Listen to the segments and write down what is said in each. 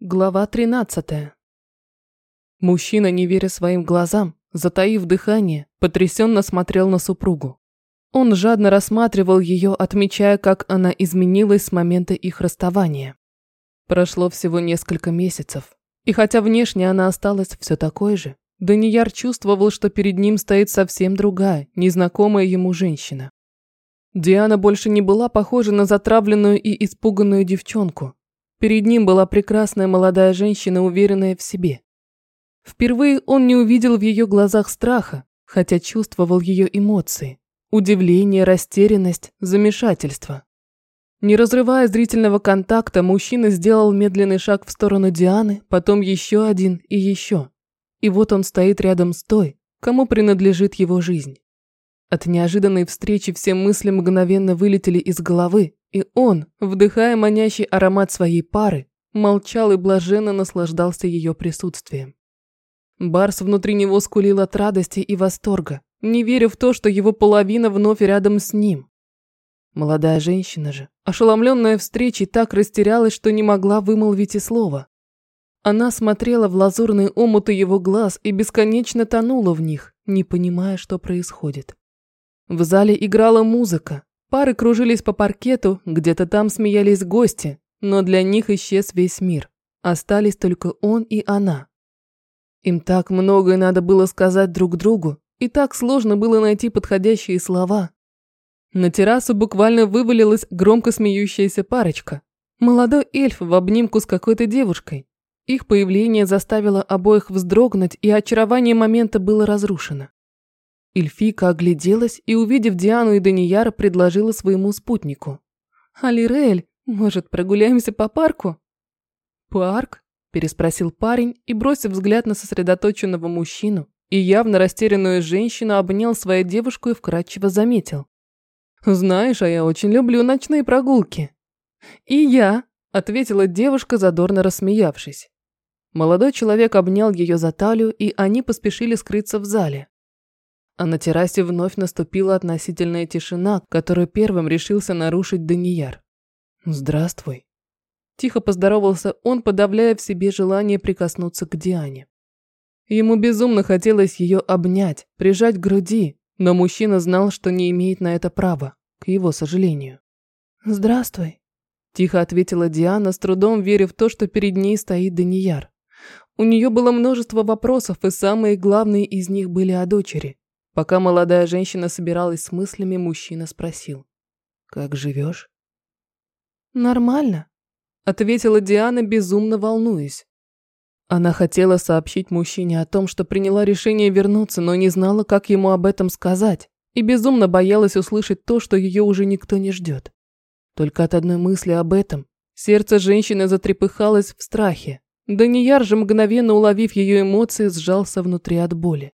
Глава 13. Мужчина, не веря своим глазам, затаив дыхание, потрясенно смотрел на супругу. Он жадно рассматривал ее, отмечая, как она изменилась с момента их расставания. Прошло всего несколько месяцев, и хотя внешне она осталась все такой же, Данияр чувствовал, что перед ним стоит совсем другая, незнакомая ему женщина. Диана больше не была похожа на затравленную и испуганную девчонку, Перед ним была прекрасная молодая женщина, уверенная в себе. Впервые он не увидел в ее глазах страха, хотя чувствовал ее эмоции. Удивление, растерянность, замешательство. Не разрывая зрительного контакта, мужчина сделал медленный шаг в сторону Дианы, потом еще один и еще. И вот он стоит рядом с той, кому принадлежит его жизнь. От неожиданной встречи все мысли мгновенно вылетели из головы, и он, вдыхая манящий аромат своей пары, молчал и блаженно наслаждался ее присутствием. Барс внутри него скулил от радости и восторга, не веря в то, что его половина вновь рядом с ним. Молодая женщина же, ошеломленная встречей, так растерялась, что не могла вымолвить и слова. Она смотрела в лазурные омуты его глаз и бесконечно тонула в них, не понимая, что происходит. В зале играла музыка, Пары кружились по паркету, где-то там смеялись гости, но для них исчез весь мир. Остались только он и она. Им так многое надо было сказать друг другу, и так сложно было найти подходящие слова. На террасу буквально вывалилась громко смеющаяся парочка. Молодой эльф в обнимку с какой-то девушкой. Их появление заставило обоих вздрогнуть, и очарование момента было разрушено. Эльфика огляделась и, увидев Диану и Данияра, предложила своему спутнику. «Алирель, может, прогуляемся по парку?» «Парк?» – переспросил парень и, бросив взгляд на сосредоточенного мужчину и явно растерянную женщину, обнял свою девушку и вкратчиво заметил. «Знаешь, а я очень люблю ночные прогулки». «И я», – ответила девушка, задорно рассмеявшись. Молодой человек обнял ее за талию, и они поспешили скрыться в зале. А на террасе вновь наступила относительная тишина, которую первым решился нарушить Данияр. «Здравствуй». Тихо поздоровался он, подавляя в себе желание прикоснуться к Диане. Ему безумно хотелось ее обнять, прижать к груди, но мужчина знал, что не имеет на это права, к его сожалению. «Здравствуй», – тихо ответила Диана, с трудом веря в то, что перед ней стоит Данияр. У нее было множество вопросов, и самые главные из них были о дочери. Пока молодая женщина собиралась с мыслями, мужчина спросил. «Как живешь?» «Нормально», – ответила Диана, безумно волнуясь. Она хотела сообщить мужчине о том, что приняла решение вернуться, но не знала, как ему об этом сказать, и безумно боялась услышать то, что ее уже никто не ждет. Только от одной мысли об этом сердце женщины затрепыхалось в страхе. Данияр же, мгновенно уловив ее эмоции, сжался внутри от боли.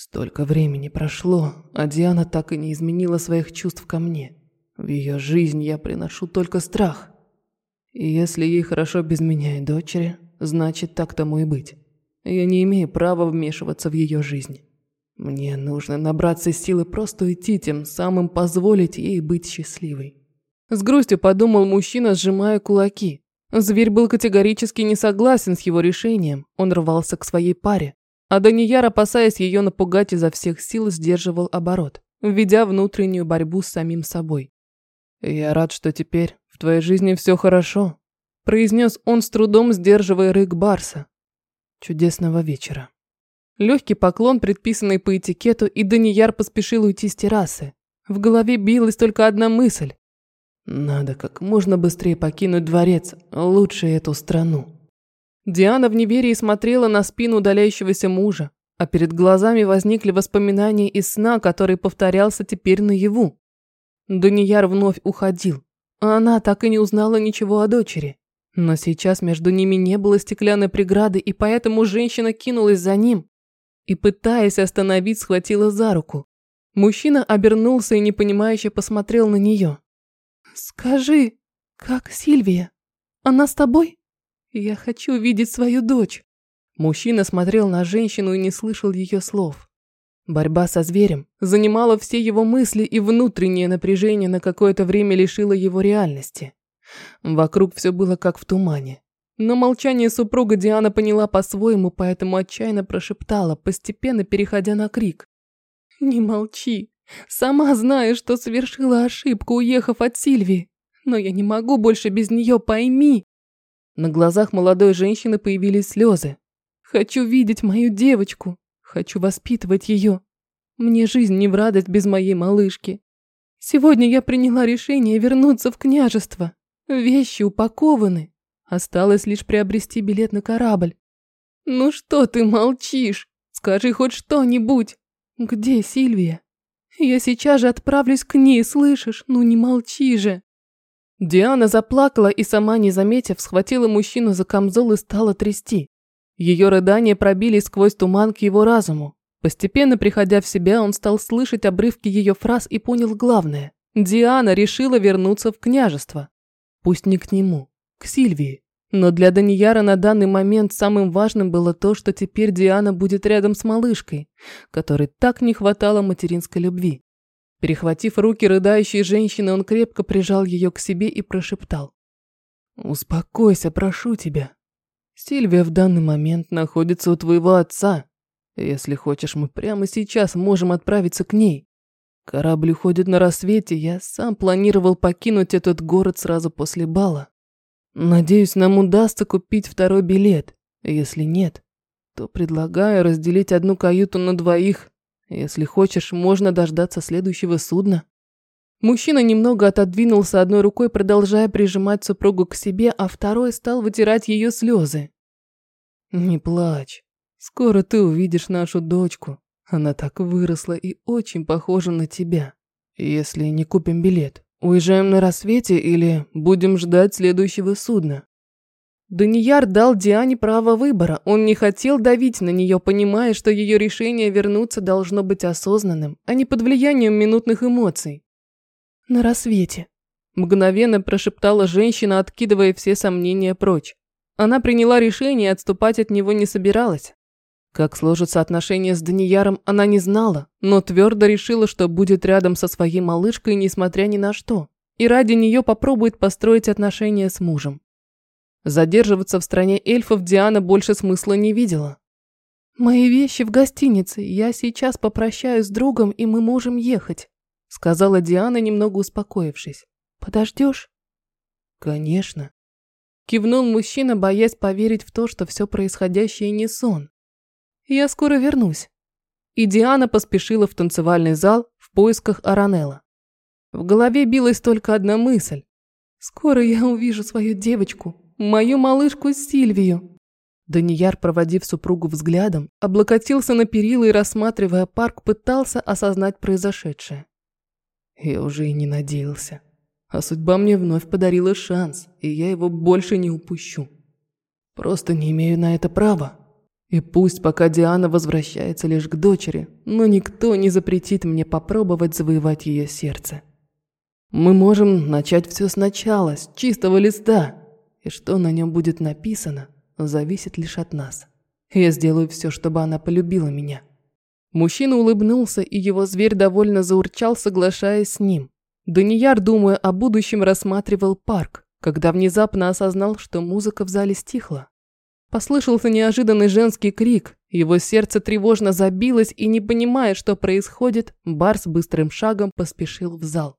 Столько времени прошло, а Диана так и не изменила своих чувств ко мне. В ее жизнь я приношу только страх. И если ей хорошо без меня и дочери, значит так тому и быть. Я не имею права вмешиваться в ее жизнь. Мне нужно набраться силы просто уйти, тем самым позволить ей быть счастливой. С грустью подумал мужчина, сжимая кулаки. Зверь был категорически не согласен с его решением. Он рвался к своей паре. А Данияр, опасаясь ее напугать изо всех сил, сдерживал оборот, введя внутреннюю борьбу с самим собой. «Я рад, что теперь в твоей жизни все хорошо», – произнес он с трудом, сдерживая рык Барса. «Чудесного вечера». Легкий поклон, предписанный по этикету, и Данияр поспешил уйти с террасы. В голове билась только одна мысль. «Надо как можно быстрее покинуть дворец, лучше эту страну». Диана в неверии смотрела на спину удаляющегося мужа, а перед глазами возникли воспоминания из сна, который повторялся теперь наяву. Данияр вновь уходил, а она так и не узнала ничего о дочери. Но сейчас между ними не было стеклянной преграды, и поэтому женщина кинулась за ним и, пытаясь остановить, схватила за руку. Мужчина обернулся и непонимающе посмотрел на нее. «Скажи, как Сильвия? Она с тобой?» Я хочу видеть свою дочь. Мужчина смотрел на женщину и не слышал ее слов. Борьба со зверем занимала все его мысли, и внутреннее напряжение на какое-то время лишило его реальности. Вокруг все было как в тумане. Но молчание супруга Диана поняла по-своему, поэтому отчаянно прошептала, постепенно переходя на крик. «Не молчи. Сама знаю, что совершила ошибку, уехав от Сильвии. Но я не могу больше без нее, пойми!» На глазах молодой женщины появились слезы. «Хочу видеть мою девочку. Хочу воспитывать ее. Мне жизнь не в радость без моей малышки. Сегодня я приняла решение вернуться в княжество. Вещи упакованы. Осталось лишь приобрести билет на корабль. Ну что ты молчишь? Скажи хоть что-нибудь. Где Сильвия? Я сейчас же отправлюсь к ней, слышишь? Ну не молчи же. Диана заплакала и сама не заметив, схватила мужчину за камзол и стала трясти. Ее рыдания пробились сквозь туман к его разуму. Постепенно приходя в себя, он стал слышать обрывки ее фраз и понял главное. Диана решила вернуться в княжество. Пусть не к нему, к Сильвии. Но для Данияра на данный момент самым важным было то, что теперь Диана будет рядом с малышкой, которой так не хватало материнской любви. Перехватив руки рыдающей женщины, он крепко прижал ее к себе и прошептал. «Успокойся, прошу тебя. Сильвия в данный момент находится у твоего отца, если хочешь, мы прямо сейчас можем отправиться к ней. Корабль уходит на рассвете, я сам планировал покинуть этот город сразу после бала. Надеюсь, нам удастся купить второй билет. Если нет, то предлагаю разделить одну каюту на двоих. Если хочешь, можно дождаться следующего судна. Мужчина немного отодвинулся одной рукой, продолжая прижимать супругу к себе, а второй стал вытирать ее слезы. «Не плачь. Скоро ты увидишь нашу дочку. Она так выросла и очень похожа на тебя. Если не купим билет, уезжаем на рассвете или будем ждать следующего судна?» Данияр дал Диане право выбора. Он не хотел давить на нее, понимая, что ее решение вернуться должно быть осознанным, а не под влиянием минутных эмоций. «На рассвете», – мгновенно прошептала женщина, откидывая все сомнения прочь. Она приняла решение и отступать от него не собиралась. Как сложатся отношения с Данияром, она не знала, но твердо решила, что будет рядом со своей малышкой, несмотря ни на что, и ради нее попробует построить отношения с мужем. Задерживаться в стране эльфов Диана больше смысла не видела. «Мои вещи в гостинице, я сейчас попрощаюсь с другом, и мы можем ехать», сказала Диана, немного успокоившись. «Подождешь?» «Конечно», кивнул мужчина, боясь поверить в то, что все происходящее не сон. Я скоро вернусь. И Диана поспешила в танцевальный зал в поисках Аранелла. В голове билась только одна мысль. Скоро я увижу свою девочку, мою малышку Сильвию. Данияр, проводив супругу взглядом, облокотился на перила и, рассматривая парк, пытался осознать произошедшее. Я уже и не надеялся. А судьба мне вновь подарила шанс, и я его больше не упущу. Просто не имею на это права. И пусть пока Диана возвращается лишь к дочери, но никто не запретит мне попробовать завоевать ее сердце. Мы можем начать все сначала, с чистого листа, и что на нем будет написано, зависит лишь от нас. Я сделаю все, чтобы она полюбила меня. Мужчина улыбнулся, и его зверь довольно заурчал, соглашаясь с ним. Данияр, думая о будущем, рассматривал парк, когда внезапно осознал, что музыка в зале стихла. Послышался неожиданный женский крик. Его сердце тревожно забилось, и не понимая, что происходит, Барс быстрым шагом поспешил в зал.